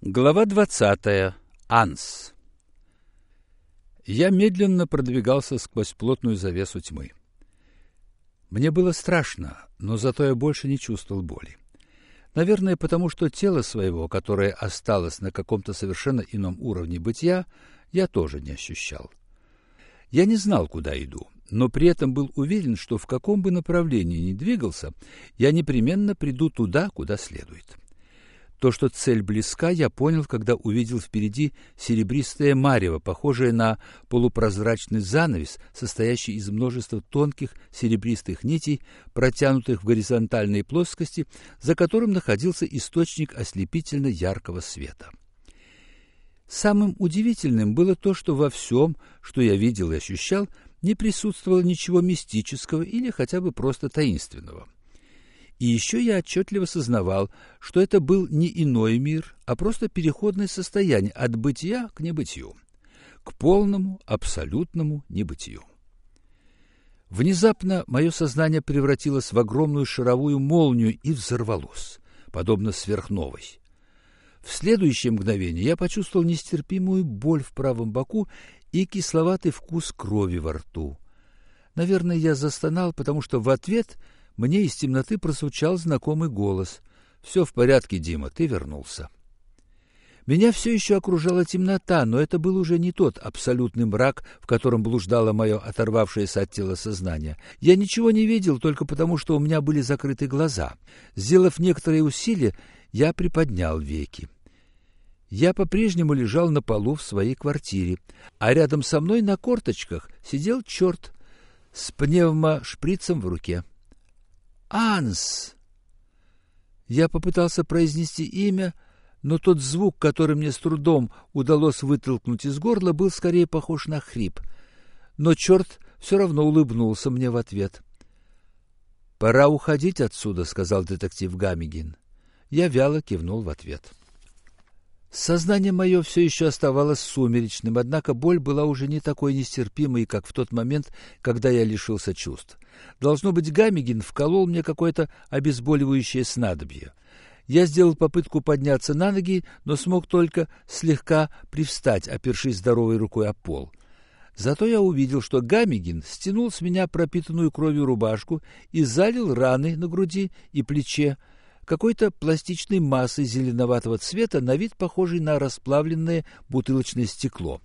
Глава двадцатая. Анс. Я медленно продвигался сквозь плотную завесу тьмы. Мне было страшно, но зато я больше не чувствовал боли. Наверное, потому что тело своего, которое осталось на каком-то совершенно ином уровне бытия, я тоже не ощущал. Я не знал, куда иду, но при этом был уверен, что в каком бы направлении ни двигался, я непременно приду туда, куда следует. То, что цель близка, я понял, когда увидел впереди серебристое марево, похожее на полупрозрачный занавес, состоящий из множества тонких серебристых нитей, протянутых в горизонтальной плоскости, за которым находился источник ослепительно яркого света. Самым удивительным было то, что во всем, что я видел и ощущал, не присутствовало ничего мистического или хотя бы просто таинственного – и еще я отчетливо сознавал, что это был не иной мир, а просто переходное состояние от бытия к небытию, к полному, абсолютному небытию. Внезапно мое сознание превратилось в огромную шаровую молнию и взорвалось, подобно сверхновой. В следующее мгновение я почувствовал нестерпимую боль в правом боку и кисловатый вкус крови во рту. Наверное, я застонал, потому что в ответ – мне из темноты прозвучал знакомый голос. «Все в порядке, Дима, ты вернулся». Меня все еще окружала темнота, но это был уже не тот абсолютный мрак, в котором блуждало мое оторвавшееся от тела сознание. Я ничего не видел только потому, что у меня были закрыты глаза. Сделав некоторые усилия, я приподнял веки. Я по-прежнему лежал на полу в своей квартире, а рядом со мной на корточках сидел черт с пневмошприцем в руке. Анс. Я попытался произнести имя, но тот звук, который мне с трудом удалось вытолкнуть из горла, был скорее похож на хрип. Но черт все равно улыбнулся мне в ответ. «Пора уходить отсюда», — сказал детектив Гамигин. Я вяло кивнул в ответ. Сознание мое все еще оставалось сумеречным, однако боль была уже не такой нестерпимой, как в тот момент, когда я лишился чувств. Должно быть, Гамигин вколол мне какое-то обезболивающее снадобье. Я сделал попытку подняться на ноги, но смог только слегка привстать, опершись здоровой рукой о пол. Зато я увидел, что Гамигин стянул с меня пропитанную кровью рубашку и залил раны на груди и плече, какой-то пластичной массой зеленоватого цвета, на вид похожей на расплавленное бутылочное стекло.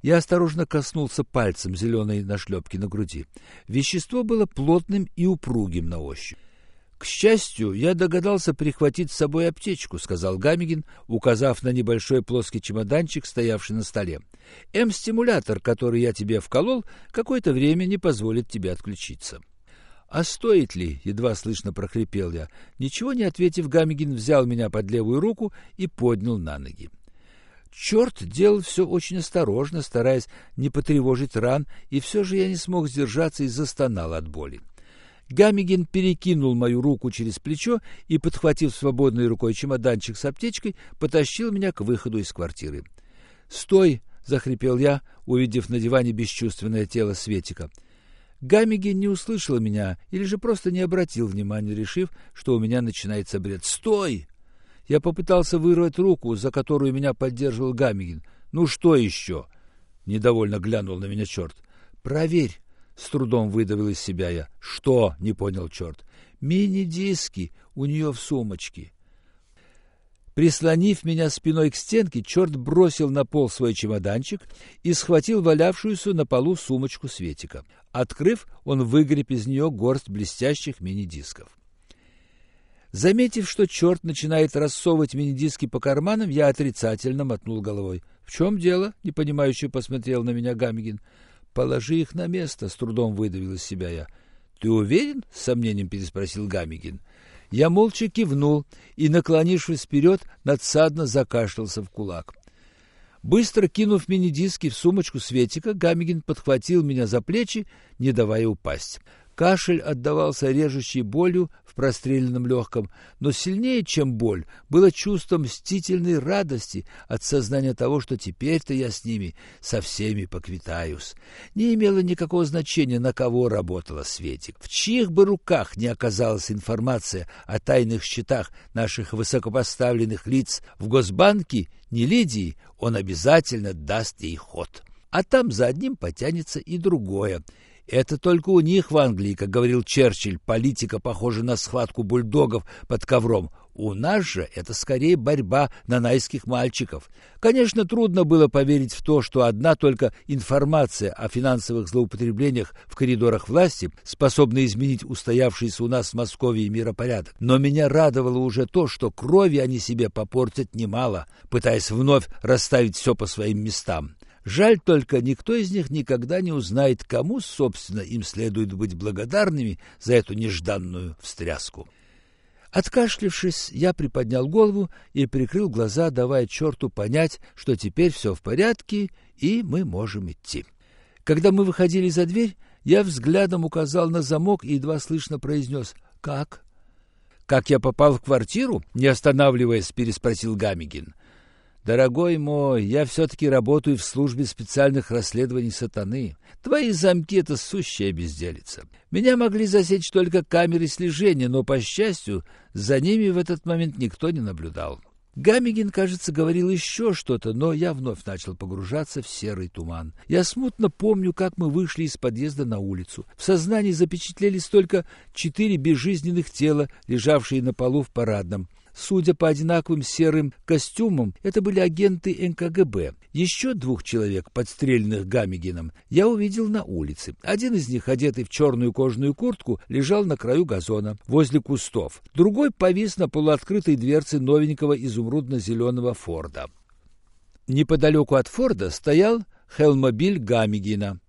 Я осторожно коснулся пальцем зеленой нашлепки на груди. Вещество было плотным и упругим на ощупь. «К счастью, я догадался прихватить с собой аптечку», — сказал Гамигин, указав на небольшой плоский чемоданчик, стоявший на столе. «М-стимулятор, который я тебе вколол, какое-то время не позволит тебе отключиться». «А стоит ли?» — едва слышно прохрипел я. Ничего не ответив, Гамигин взял меня под левую руку и поднял на ноги. Черт делал все очень осторожно, стараясь не потревожить ран, и все же я не смог сдержаться и застонал от боли. Гамигин перекинул мою руку через плечо и, подхватив свободной рукой чемоданчик с аптечкой, потащил меня к выходу из квартиры. «Стой!» — захрипел я, увидев на диване бесчувственное тело Светика. Гамигин не услышал меня или же просто не обратил внимания, решив, что у меня начинается бред. «Стой!» Я попытался вырвать руку, за которую меня поддерживал Гамигин. «Ну что еще?» — недовольно глянул на меня черт. «Проверь!» — с трудом выдавил из себя я. «Что?» — не понял черт. «Мини-диски у нее в сумочке». Прислонив меня спиной к стенке, черт бросил на пол свой чемоданчик и схватил валявшуюся на полу сумочку Светика. Открыв, он выгреб из нее горсть блестящих мини-дисков. Заметив, что черт начинает рассовывать мини-диски по карманам, я отрицательно мотнул головой. — В чем дело? — непонимающе посмотрел на меня Гамигин. — Положи их на место, — с трудом выдавил из себя я. — Ты уверен? — с сомнением переспросил Гамигин. Я молча кивнул и, наклонившись вперед, надсадно закашлялся в кулак. Быстро кинув мини-диски в сумочку Светика, Гамигин подхватил меня за плечи, не давая упасть. Кашель отдавался режущей болью в простреленном легком, но сильнее, чем боль, было чувство мстительной радости от сознания того, что теперь-то я с ними со всеми поквитаюсь. Не имело никакого значения, на кого работала Светик, в чьих бы руках не оказалась информация о тайных счетах наших высокопоставленных лиц в Госбанке, не Лидии, он обязательно даст ей ход. А там за одним потянется и другое — это только у них в Англии, как говорил Черчилль, политика похожа на схватку бульдогов под ковром. У нас же это скорее борьба нанайских мальчиков. Конечно, трудно было поверить в то, что одна только информация о финансовых злоупотреблениях в коридорах власти способна изменить устоявшийся у нас в Москве миропорядок. Но меня радовало уже то, что крови они себе попортят немало, пытаясь вновь расставить все по своим местам. Жаль только, никто из них никогда не узнает, кому, собственно, им следует быть благодарными за эту нежданную встряску. Откашлившись, я приподнял голову и прикрыл глаза, давая черту понять, что теперь все в порядке и мы можем идти. Когда мы выходили за дверь, я взглядом указал на замок и едва слышно произнес «Как?». «Как я попал в квартиру?» — не останавливаясь, переспросил Гамигин. Дорогой мой, я все-таки работаю в службе специальных расследований сатаны. Твои замки — это сущая безделица. Меня могли засечь только камеры слежения, но, по счастью, за ними в этот момент никто не наблюдал. Гамигин, кажется, говорил еще что-то, но я вновь начал погружаться в серый туман. Я смутно помню, как мы вышли из подъезда на улицу. В сознании запечатлелись только четыре безжизненных тела, лежавшие на полу в парадном. Судя по одинаковым серым костюмам, это были агенты НКГБ. Еще двух человек, подстрельных Гамигином, я увидел на улице. Один из них, одетый в черную кожаную куртку, лежал на краю газона, возле кустов. Другой повис на полуоткрытой дверце новенького изумрудно-зеленого Форда. Неподалеку от Форда стоял Хелмобиль Гамигина.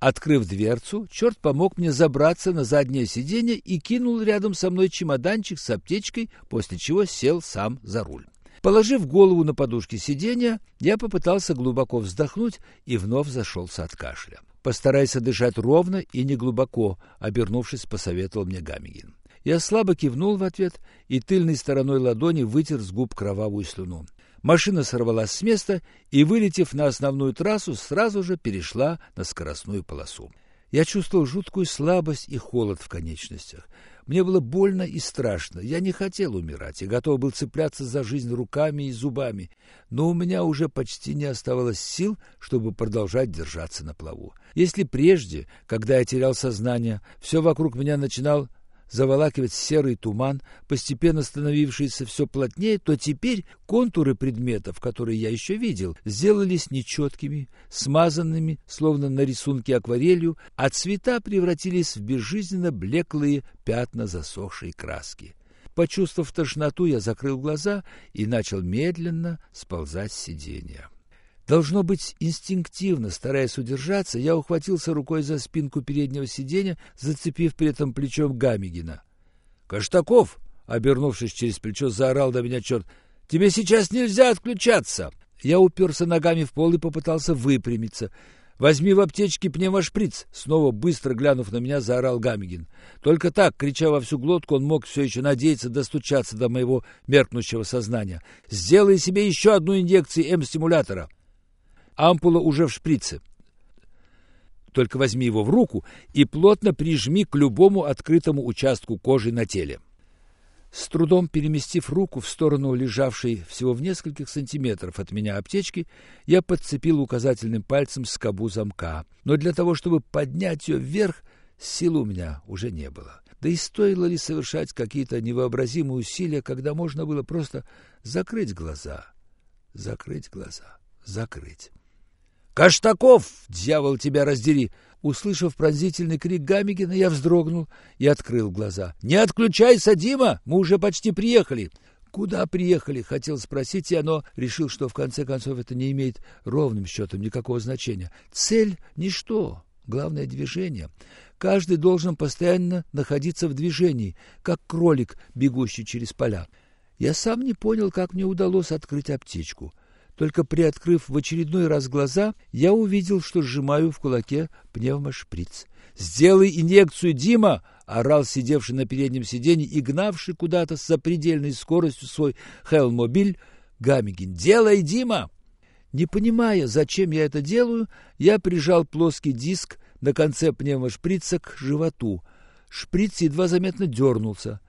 Открыв дверцу, черт помог мне забраться на заднее сиденье и кинул рядом со мной чемоданчик с аптечкой, после чего сел сам за руль. Положив голову на подушки сиденья, я попытался глубоко вздохнуть и вновь зашелся от кашля. «Постарайся дышать ровно и не глубоко», — обернувшись, посоветовал мне Гамигин. Я слабо кивнул в ответ и тыльной стороной ладони вытер с губ кровавую слюну. Машина сорвалась с места и, вылетев на основную трассу, сразу же перешла на скоростную полосу. Я чувствовал жуткую слабость и холод в конечностях. Мне было больно и страшно. Я не хотел умирать и готов был цепляться за жизнь руками и зубами, но у меня уже почти не оставалось сил, чтобы продолжать держаться на плаву. Если прежде, когда я терял сознание, все вокруг меня начинал заволакивать серый туман, постепенно становившийся все плотнее, то теперь контуры предметов, которые я еще видел, сделались нечеткими, смазанными, словно на рисунке акварелью, а цвета превратились в безжизненно блеклые пятна засохшей краски. Почувствовав тошноту, я закрыл глаза и начал медленно сползать с сиденья. Должно быть, инстинктивно, стараясь удержаться, я ухватился рукой за спинку переднего сиденья, зацепив при этом плечом Гамигина. «Каштаков!» — обернувшись через плечо, заорал до меня черт. «Тебе сейчас нельзя отключаться!» Я уперся ногами в пол и попытался выпрямиться. «Возьми в аптечке пневмошприц!» Снова быстро глянув на меня, заорал Гамигин. Только так, крича во всю глотку, он мог все еще надеяться достучаться до моего меркнущего сознания. «Сделай себе еще одну инъекцию М-стимулятора!» Ампула уже в шприце. Только возьми его в руку и плотно прижми к любому открытому участку кожи на теле. С трудом переместив руку в сторону лежавшей всего в нескольких сантиметров от меня аптечки, я подцепил указательным пальцем скобу замка. Но для того, чтобы поднять ее вверх, сил у меня уже не было. Да и стоило ли совершать какие-то невообразимые усилия, когда можно было просто закрыть глаза, закрыть глаза, закрыть. «Каштаков, дьявол тебя раздери!» Услышав пронзительный крик Гамигина, я вздрогнул и открыл глаза. «Не отключайся, Дима! Мы уже почти приехали!» «Куда приехали?» — хотел спросить я, но решил, что в конце концов это не имеет ровным счетом никакого значения. Цель — ничто, главное — движение. Каждый должен постоянно находиться в движении, как кролик, бегущий через поля. Я сам не понял, как мне удалось открыть аптечку — только приоткрыв в очередной раз глаза, я увидел, что сжимаю в кулаке пневмошприц. «Сделай инъекцию, Дима!» — орал сидевший на переднем сиденье и гнавший куда-то с запредельной скоростью свой Хелмобиль Гамигин. «Делай, Дима!» Не понимая, зачем я это делаю, я прижал плоский диск на конце пневмошприца к животу. Шприц едва заметно дернулся.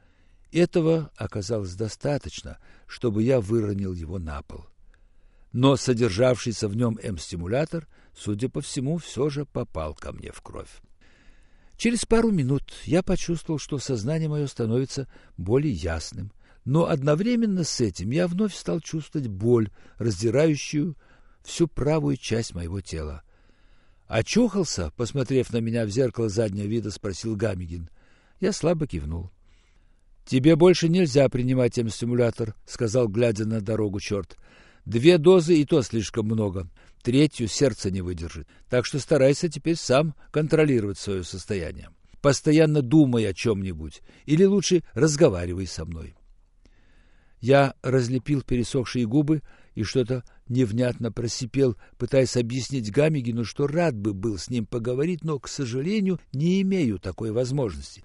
Этого оказалось достаточно, чтобы я выронил его на пол. Но содержавшийся в нем М-стимулятор, судя по всему, все же попал ко мне в кровь. Через пару минут я почувствовал, что сознание мое становится более ясным, но одновременно с этим я вновь стал чувствовать боль, раздирающую всю правую часть моего тела. «Очухался?» — посмотрев на меня в зеркало заднего вида, спросил Гамигин. Я слабо кивнул. «Тебе больше нельзя принимать М-стимулятор», — сказал, глядя на дорогу черт. «Две дозы и то слишком много. Третью сердце не выдержит. Так что старайся теперь сам контролировать свое состояние. Постоянно думай о чем-нибудь. Или лучше разговаривай со мной». Я разлепил пересохшие губы и что-то невнятно просипел, пытаясь объяснить Гамигину, что рад бы был с ним поговорить, но, к сожалению, не имею такой возможности.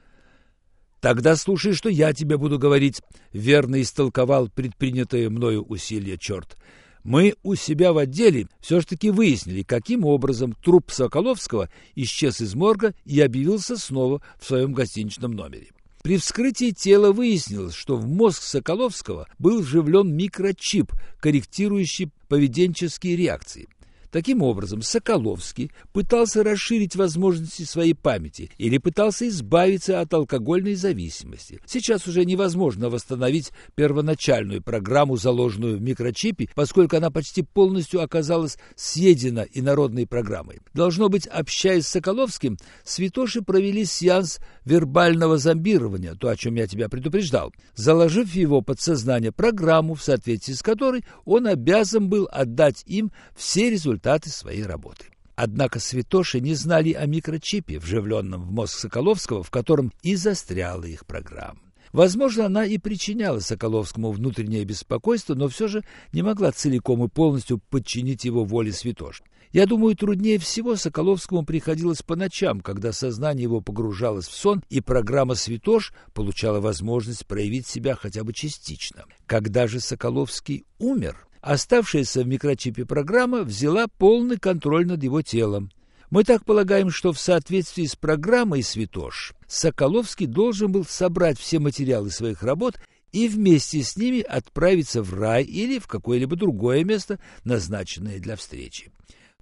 «Тогда слушай, что я тебе буду говорить», — верно истолковал предпринятое мною усилие черт. «Мы у себя в отделе все-таки выяснили, каким образом труп Соколовского исчез из морга и объявился снова в своем гостиничном номере. При вскрытии тела выяснилось, что в мозг Соколовского был вживлен микрочип, корректирующий поведенческие реакции. Таким образом, Соколовский пытался расширить возможности своей памяти или пытался избавиться от алкогольной зависимости. Сейчас уже невозможно восстановить первоначальную программу, заложенную в микрочипе, поскольку она почти полностью оказалась съедена инородной программой. Должно быть, общаясь с Соколовским, святоши провели сеанс вербального зомбирования, то, о чем я тебя предупреждал, заложив в его подсознание программу, в соответствии с которой он обязан был отдать им все результаты результаты своей работы. Однако святоши не знали о микрочипе, вживленном в мозг Соколовского, в котором и застряла их программа. Возможно, она и причиняла Соколовскому внутреннее беспокойство, но все же не могла целиком и полностью подчинить его воле святош. Я думаю, труднее всего Соколовскому приходилось по ночам, когда сознание его погружалось в сон, и программа «Святош» получала возможность проявить себя хотя бы частично. Когда же Соколовский умер, Оставшаяся в микрочипе программа взяла полный контроль над его телом. Мы так полагаем, что в соответствии с программой «Святош» Соколовский должен был собрать все материалы своих работ и вместе с ними отправиться в рай или в какое-либо другое место, назначенное для встречи.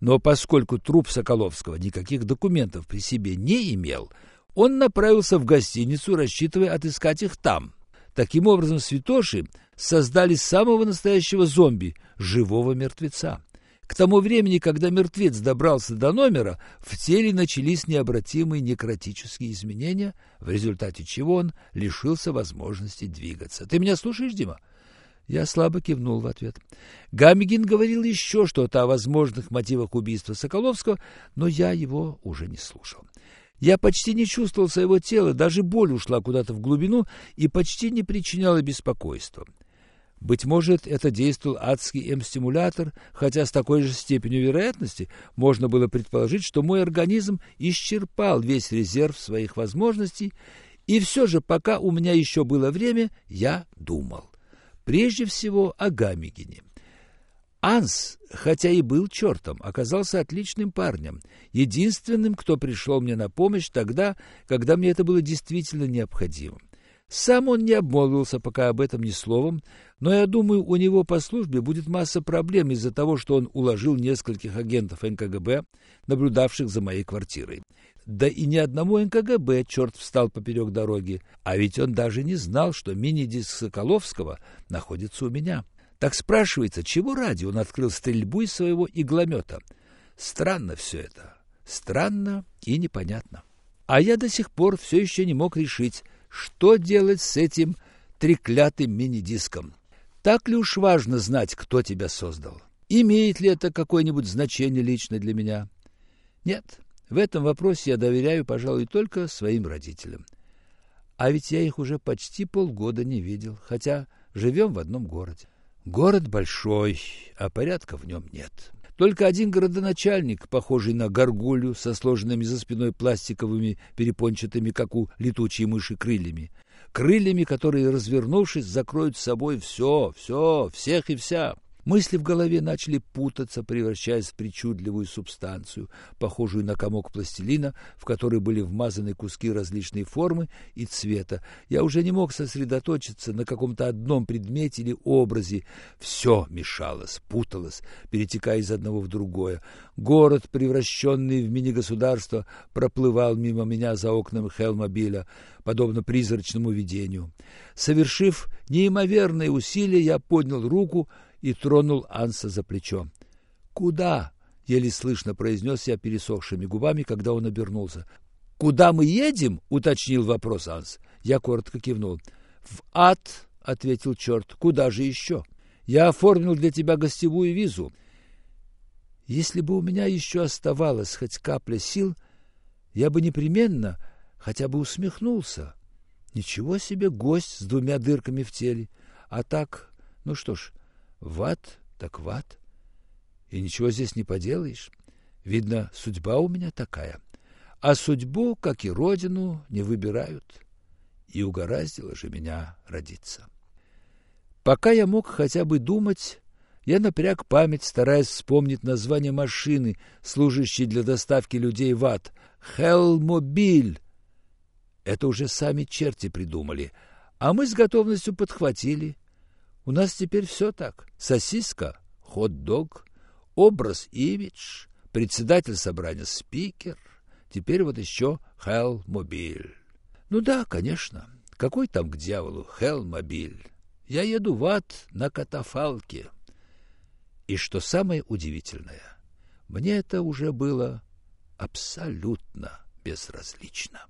Но поскольку труп Соколовского никаких документов при себе не имел, он направился в гостиницу, рассчитывая отыскать их там. Таким образом, святоши создали самого настоящего зомби, живого мертвеца. К тому времени, когда мертвец добрался до номера, в теле начались необратимые некротические изменения, в результате чего он лишился возможности двигаться. Ты меня слушаешь, Дима? Я слабо кивнул в ответ. Гамигин говорил еще что-то о возможных мотивах убийства Соколовского, но я его уже не слушал. Я почти не чувствовал своего тела, даже боль ушла куда-то в глубину и почти не причиняла беспокойства. Быть может, это действовал адский М-стимулятор, хотя с такой же степенью вероятности можно было предположить, что мой организм исчерпал весь резерв своих возможностей, и все же, пока у меня еще было время, я думал. Прежде всего о Гамигине. Анс, хотя и был чертом, оказался отличным парнем, единственным, кто пришел мне на помощь тогда, когда мне это было действительно необходимо. Сам он не обмолвился пока об этом ни словом, но я думаю, у него по службе будет масса проблем из-за того, что он уложил нескольких агентов НКГБ, наблюдавших за моей квартирой. Да и ни одному НКГБ черт встал поперек дороги, а ведь он даже не знал, что мини-диск Соколовского находится у меня. Так спрашивается, чего ради он открыл стрельбу из своего игломета? Странно все это. Странно и непонятно. А я до сих пор все еще не мог решить, что делать с этим треклятым мини-диском. Так ли уж важно знать, кто тебя создал? Имеет ли это какое-нибудь значение лично для меня? Нет, в этом вопросе я доверяю, пожалуй, только своим родителям. А ведь я их уже почти полгода не видел, хотя живем в одном городе. Город большой, а порядка в нем нет. Только один городоначальник, похожий на горгулью со сложенными за спиной пластиковыми перепончатыми, как у летучей мыши, крыльями. Крыльями, которые, развернувшись, закроют с собой все, все, всех и вся. Мысли в голове начали путаться, превращаясь в причудливую субстанцию, похожую на комок пластилина, в который были вмазаны куски различной формы и цвета. Я уже не мог сосредоточиться на каком-то одном предмете или образе. Все мешалось, путалось, перетекая из одного в другое. Город, превращенный в мини-государство, проплывал мимо меня за окнами Хелмобиля, подобно призрачному видению. Совершив неимоверные усилия, я поднял руку — и тронул Анса за плечо. «Куда?» — еле слышно произнес я пересохшими губами, когда он обернулся. «Куда мы едем?» — уточнил вопрос Анс. Я коротко кивнул. «В ад!» — ответил черт. «Куда же еще? Я оформил для тебя гостевую визу. Если бы у меня еще оставалась хоть капля сил, я бы непременно хотя бы усмехнулся. Ничего себе гость с двумя дырками в теле. А так, ну что ж, Ват так ват. И ничего здесь не поделаешь. Видно, судьба у меня такая. А судьбу, как и родину, не выбирают. И угораздило же меня родиться. Пока я мог хотя бы думать, я напряг память, стараясь вспомнить название машины, служащей для доставки людей в ад. «Хелмобиль». Это уже сами черти придумали, а мы с готовностью подхватили – у нас теперь все так. Сосиска, хот-дог, образ, имидж, председатель собрания, спикер. Теперь вот еще Хелл-мобиль. Ну да, конечно. Какой там к дьяволу Хелл-мобиль? Я еду в ад на катафалке. И что самое удивительное, мне это уже было абсолютно безразлично.